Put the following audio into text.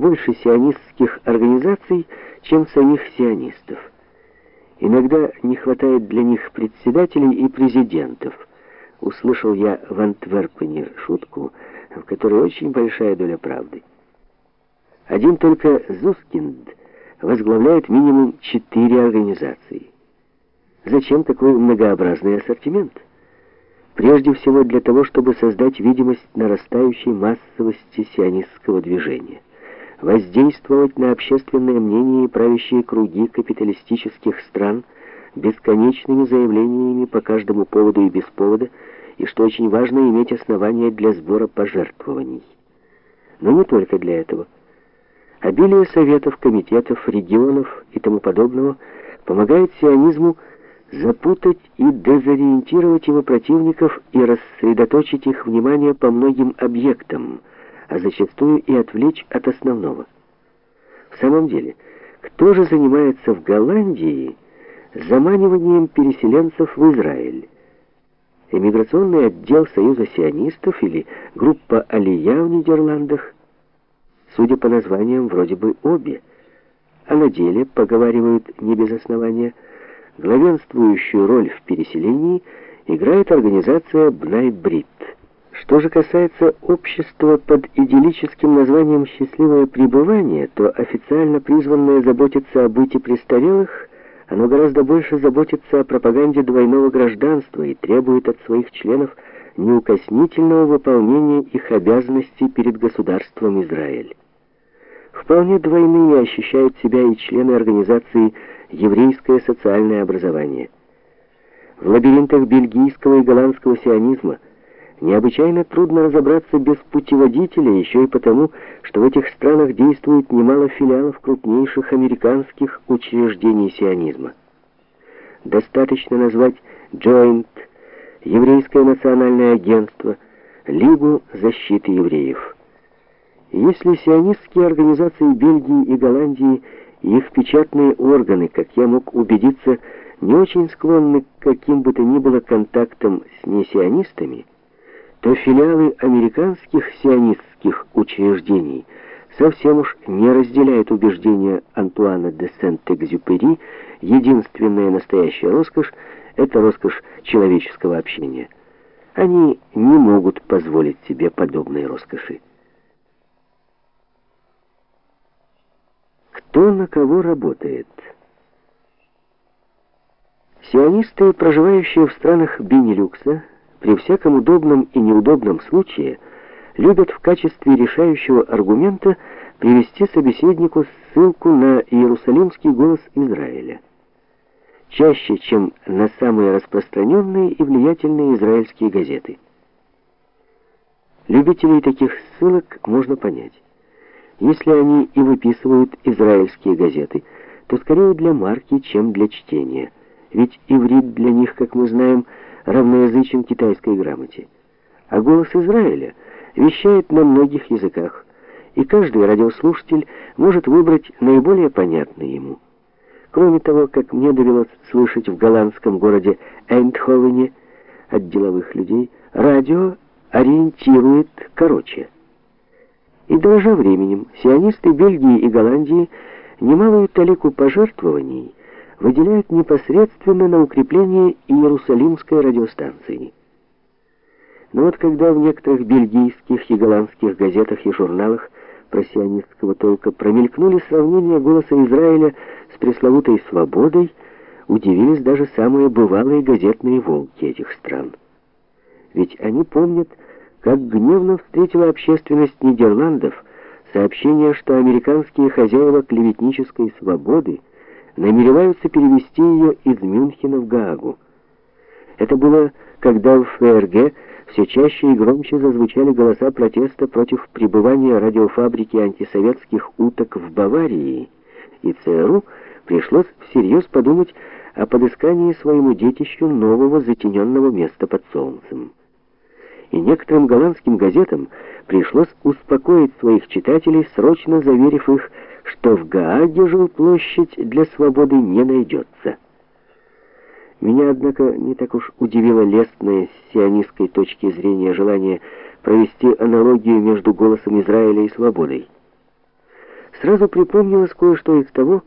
больше сионистских организаций, чем самих сионистов. Иногда не хватает для них председателей и президентов. Услышал я в Антверпене шутку, в которой очень большая доля правды. Один только Зускинд возглавляет минимум четыре организации. Зачем такой многообразный ассортимент? Прежде всего для того, чтобы создать видимость нарастающей массовости сионистского движения, воздействовать на общественное мнение и правящие круги капиталистических стран бесконечными заявлениями по каждому поводу и без повода, и, что очень важно, иметь основания для сбора пожертвований. Но не только для этого. Обилие советов, комитетов, регионов и тому подобного помогает сионизму запутать и дезориентировать его противников и рассредоточить их внимание по многим объектам, а зачастую и отвлечь от основного. В самом деле, кто же занимается в Голландии заманиванием переселенцев в Израиль? Эмиграционный отдел Союза сионистов или группа Алия в Нидерландах? Судя по названиям, вроде бы обе, а на деле, поговаривают не без основания, главенствующую роль в переселении играет организация Бнай-Брит. Что же касается общества под идиллическим названием «Счастливое пребывание», то официально призванное заботиться о быте престарелых, оно гораздо больше заботится о пропаганде двойного гражданства и требует от своих членов неукоснительного выполнения их обязанностей перед государством Израиль. Вполне двойные ощущают себя и члены организации еврейское социальное образование. В лабиринтах бельгийского и голландского сионизма необычайно трудно разобраться без путеводителя, еще и потому, что в этих странах действует немало филиалов крупнейших американских учреждений сионизма. Достаточно назвать Joint, Еврейское национальное агентство, Лигу защиты евреев. Если сионистские организации Бельгии и Голландии и их печатные органы, как я мог убедиться, не очень склонны к каким бы то ни было контактам с несионистами, то филиалы американских сионистских учреждений совсем уж не разделяют убеждения Антуана де Сент-Экзюпери, единственная настоящая роскошь — это роскошь человеческого общения. Они не могут позволить себе подобной роскоши. Кто на кого работает? Сионисты, проживающие в странах Бенилюкса, при всяком удобном и неудобном случае любят в качестве решающего аргумента привести собеседнику ссылку на Иерусалимский голос Израиля. Чаще, чем на самые распространенные и влиятельные израильские газеты. Любителей таких ссылок можно понять. Если они и выписывают израильские газеты, то скорее для марки, чем для чтения. Ведь иврит для них, как мы знаем, равноязычен китайской грамоте. А голос Израиля вещает на многих языках, и каждый радиослушатель может выбрать наиболее понятный ему. Кроме того, как мне довелось слышать в голландском городе Эйндховене от деловых людей, радио ориентирует короче – и дорожа временем, сионисты Бельгии и Голландии немалую талику пожертвований выделяют непосредственно на укрепление Иерусалимской радиостанции. Но вот когда в некоторых бельгийских и голландских газетах и журналах про сионистского толка промелькнули сравнения голоса Израиля с пресловутой «свободой», удивились даже самые бывалые газетные волки этих стран. Ведь они помнят, как гневно встретила общественность Нидерландов сообщение, что американские хозяева клеветнической свободы намереваются перевести ее из Мюнхена в Гаагу. Это было, когда в ФРГ все чаще и громче зазвучали голоса протеста против пребывания радиофабрики антисоветских уток в Баварии, и ЦРУ пришлось всерьез подумать о подыскании своему детищу нового затененного места под солнцем и некоторым голландским газетам пришлось успокоить своих читателей, срочно заверив их, что в Гааге жилплощадь для свободы не найдется. Меня, однако, не так уж удивило лестное с сионистской точки зрения желание провести аналогию между голосом Израиля и свободой. сразу припомнилось кое-что из того,